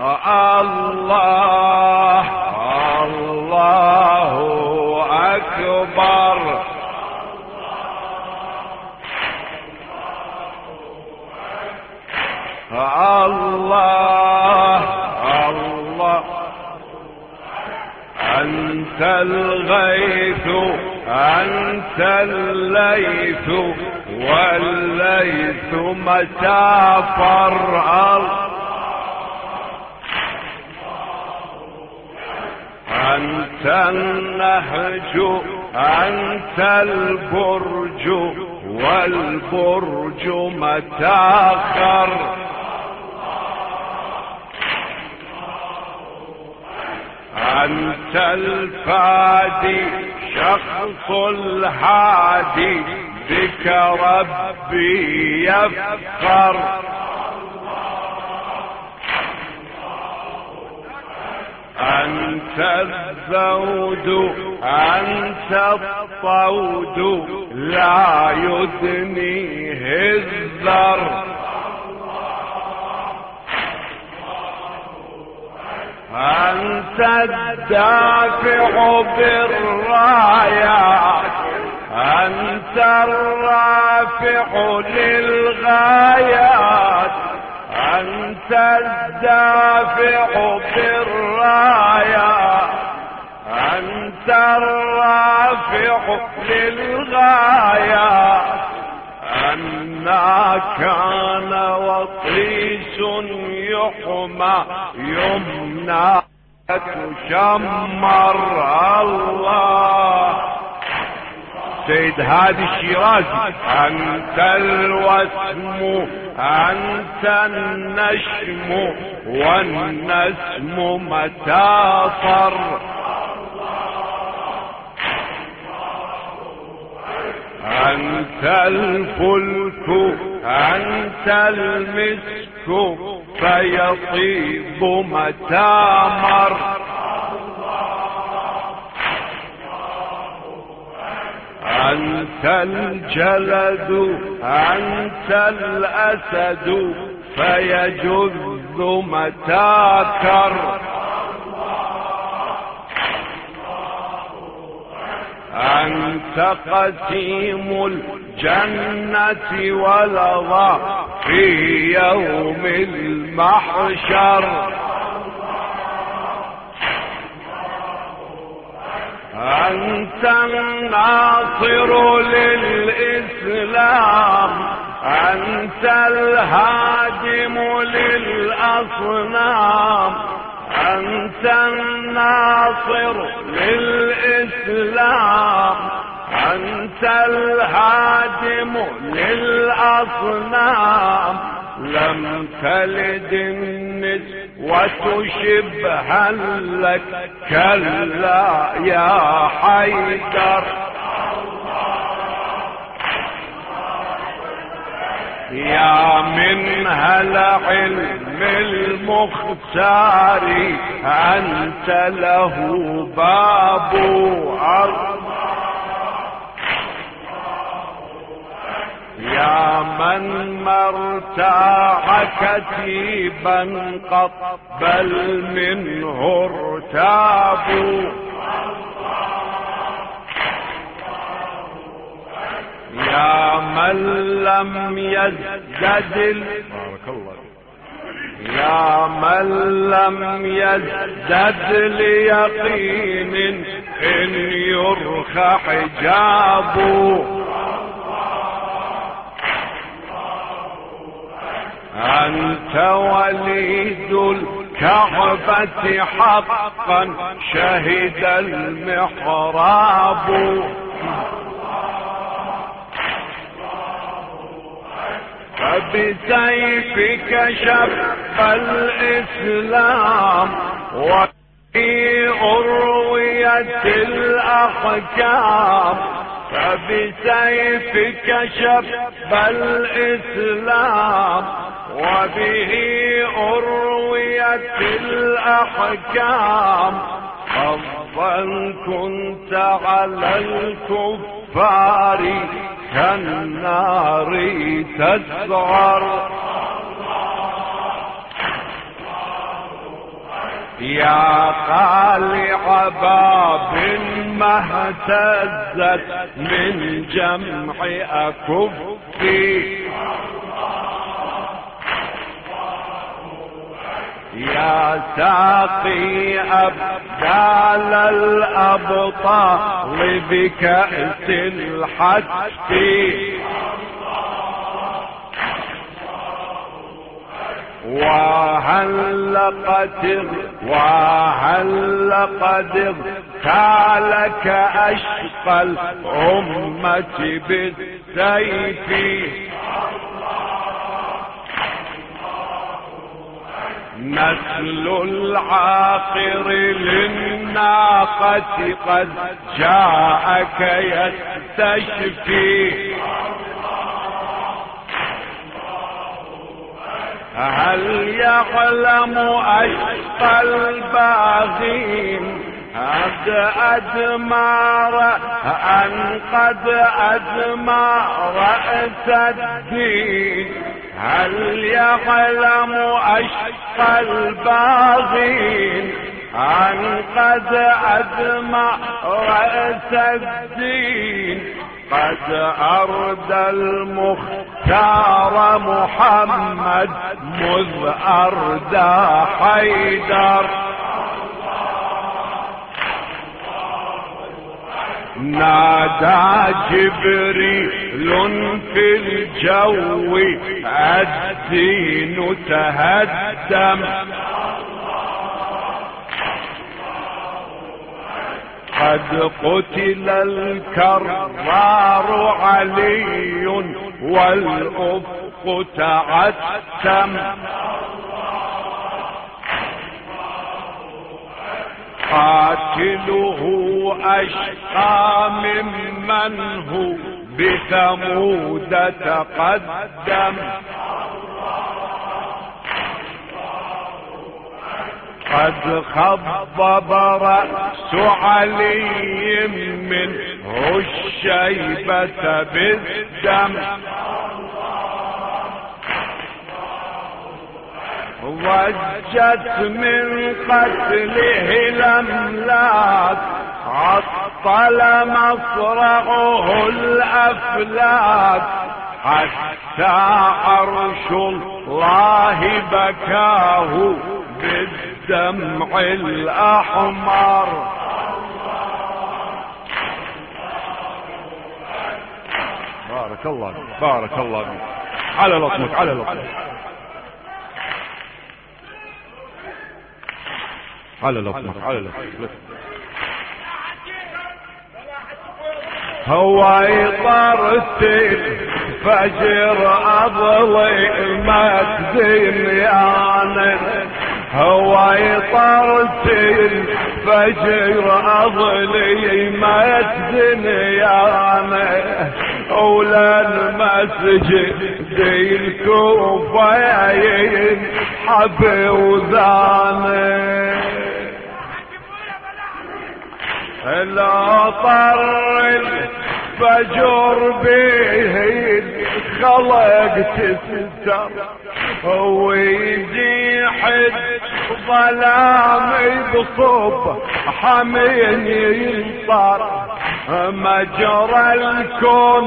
الله الله أكبر. الله الله. أنت الغيث أنت الليث والليث متى فرعل أنت النهج أنت البرج والبرج متى خر أنت الفادي شخص الهادي بك ربي يفخر. أنت الزود أنت الطود لا يدنيه الذر أنت الدافع بالرايات أنت الرافع للغايات أنت الدافع بالرايات أنت الرافع للغايات أنا كان وطيس يحمى. يمنى تشمر الله. سيد هادي الشيرازي. أنت الوسم أنت النشم والنسم متى صر؟ أنت الفلك أنت المسك فيطيب متى مر؟ أنت الجلد أنت الأسد فيجذ متى كر. أنت قسيم الجنة ولظى في يوم المحشر. أنت الناصر للإسلام أنت الهادم للأصنام أنت الناصر للإسلام أنت الهادم للأصنام. لم تلد النسوة شبها لك كلا يا حيدر. يا من هل علم المختار أنت له باب عظم يا من مرتاع كتيبا قط بل منه ارتابوا. يا من لم يزدد بارك الله يا من لم يزدد ليقين إن يرخى حجابه. أنت وليد الكعبة حقا شهد المحراب. فبسيفك شف الإسلام وفي أروية الأحكام. فبسيفك شف الإسلام وبه أرويت الأحكام. حظا كنت على الكفار كالنار تسعر يا قالع باب ما اهتزت من جمع أكفي. يا ساقي أبدال الأبطال بكأس الحج. وهل قد وهل قد اغتالك أشقى الأمة بالسيف. نسل العاقر للناقة قد جاءك يستشفي. هل يعلم أشقى الباغين قد أدمار أن قد أدمار الدين؟ هل يعلم أشقى الباغين أن قد أدمع رأس الدين؟ قد أردى المختار محمد مذ أردى حيدر. نادى جبريل في الجو الدين تهدم. قد قتل الكرار علي والأفق تعتم. قاتله أشقى ممن هو بثمود تقدم. قد خضب رأس علي منه الشيبة بالدم. ضجت من قتله الأملاك عطل مصرعه الأفلاك. حتى عرش الله بكاه بالدمع الأحمر. بارك الله بارك الله على لطمك على لطمك. على لطمك على لطمك هو يطرت فجر أظلمت دنيانا هو يطرت فجر أظلمت دنيانا أولى المسجد الكوفة ينحب وذانه لا طر الفجر به خلق تستر ويجي حد ظلام بصب حمين ينصر مجرى الكون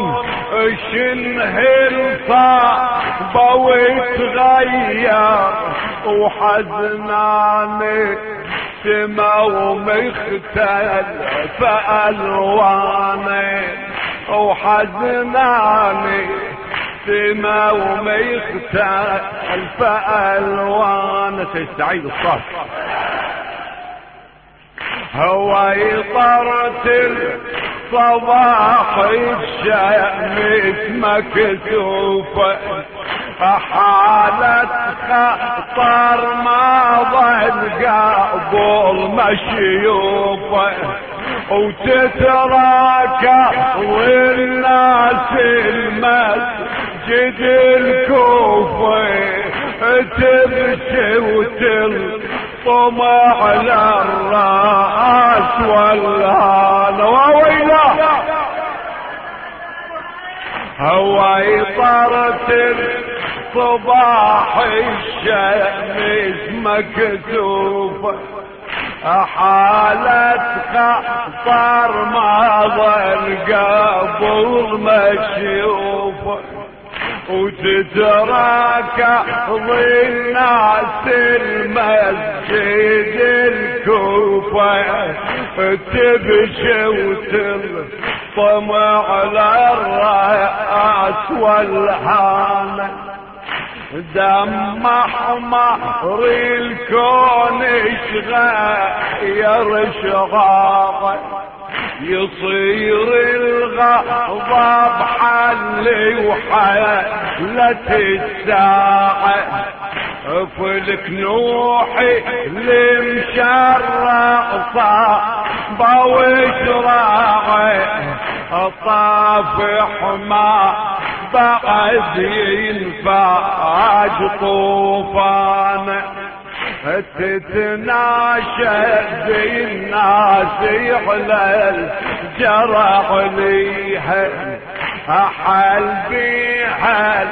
شنه الصعب ويتغير وحزناني سما ومختلف الواني وحزناني سما ومختلف الوان سيستعيد الصف هو يطرت الصباح الشمس مكتوفه حالة خطر ما ظل قبل مشيوفه وتتراك والناس المسجد الكوفة تبكي وتلطم على الرأس والهان وويلة! هو يطرت صباح الشمس مكتوبة حالة خطر ما ظل قبل مشيوفه وتترك الناس المسجد الكوفة تبشي وتلطم على الرأس والحانة دم احمر الكون يغير شغاغه يصير الغضب حل وحلت الساعة. فلك نوحي المشرق صعبة وشراعي طافح ما بعد ينفاج طوفان. تتناشد الناس على الجرح ليها حل بيها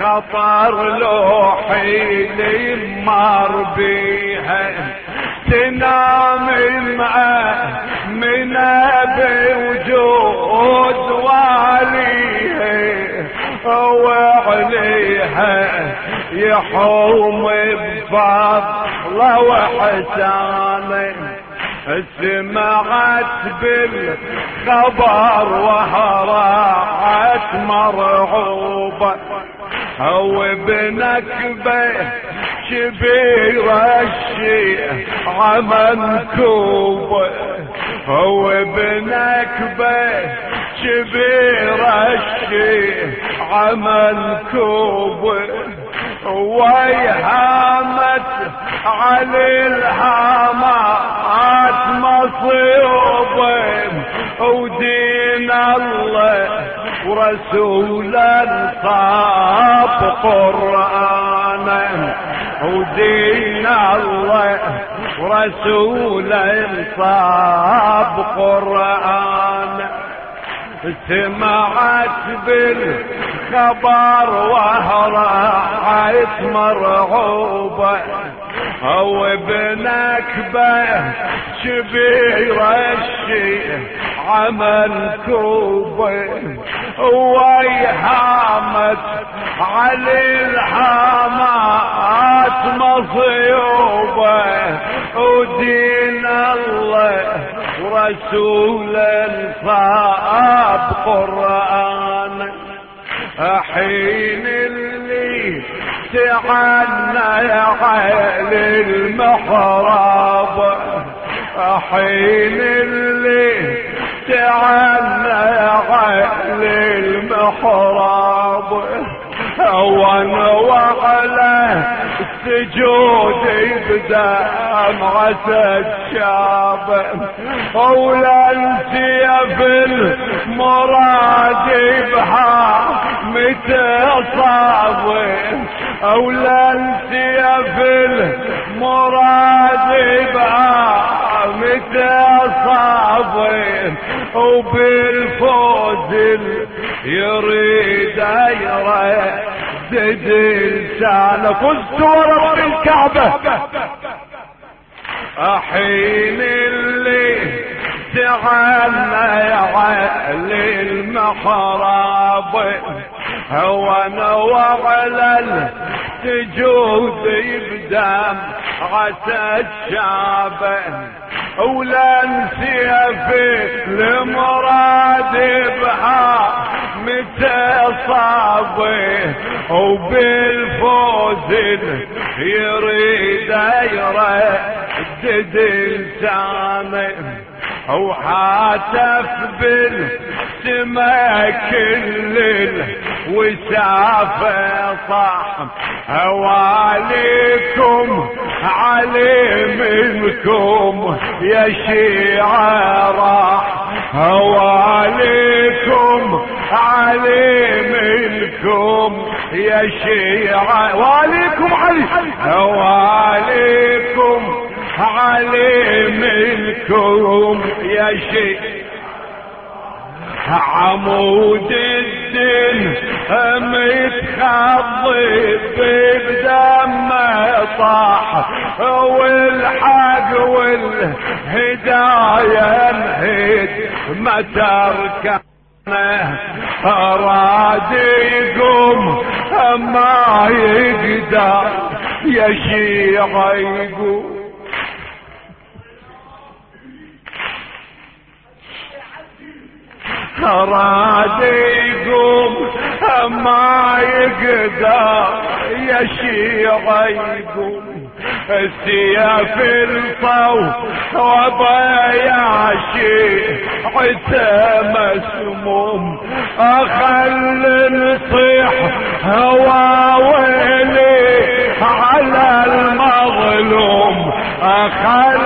خطر لوحي لمر بيها. تنام من بوجود واليه وعليها يحوم بفضله وحسانه سمعت بالخبر وهرعت مرعوبة. هو بنكبة الشيء عمنكوبة هو بنكبة كبير الشيء عمنكوبة ويهامت على الهامات مصيوبة ودين الله ورسولا صاب قرآنا. ودين الله ورسولا صاب قرآنا. سمعت بالخبر وهرعت مرعوبة. أو بنكبة شبير الشيء عمل كوبة ويهامت على الحامات مصيوبة. ودين الله ورسولا صاب قرآن. حين اللي تعنى على المحراب. حين اللي تعنى على المحراب. وأنا وعلى السجود يبدأ معسى الشاب ولا السيف المراد بها متى صاب اولا السيف المراد بها متى صاب وبالفوز يريد يردد لسانه فزت ورب الكعبة. حين اللي تعالى على المحراب. هو وعلى السجود يبدأ عسى الشعب. ولا نسيف المراد بها. متى صابه وبالفوز يريد يردد لسانه وحاتف بالسما كل وسافة صح هواليكم علي منكم يا شيعة هواليكم علي منكم يا شيعة. واليكم علي. هواليكم علي منكم يا شيعة. عمود الدين متخضب بدم طاح والحق والهداية نهد ما تركه أراد يقوم ما يقدر يشيع يقوم أراد يقوم ما يقدر يشيع يقوم السياف الفو وضيع شيء عتا مسموم أخل نصيح هوا ويلي على المظلوم. أخل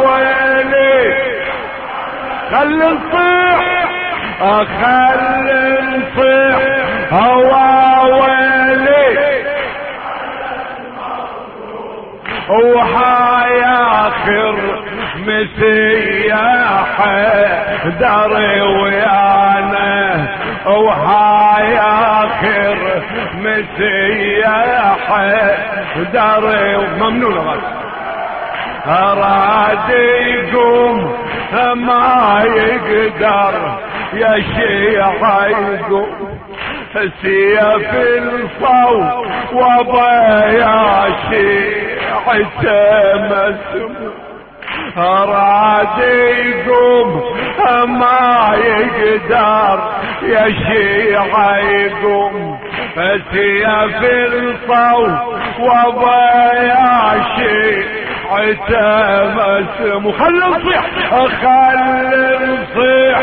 وويلي خل نصيح خل نصيح هوا وهاي آخر مسيح داري ويانا. وهاي آخر مسيح داري ممنون غد اراد يقوم ما يقدر. يا شيخ يقوم. سيف الصو وضيع مسموم أراد يقوم ما يقدر يا شيعة يقوم. سيف الصو وضيع شيعة مسموم خل نصيح خل نصيح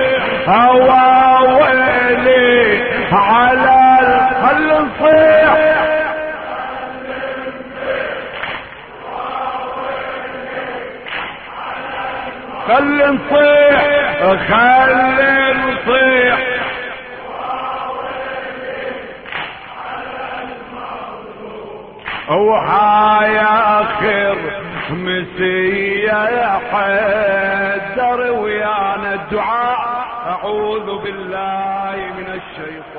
هوا ويلي على خل نصيح خل نصيح. وحاي آخر مسيح حدر ويانا الدعاء أعوذ بالله من الشيطان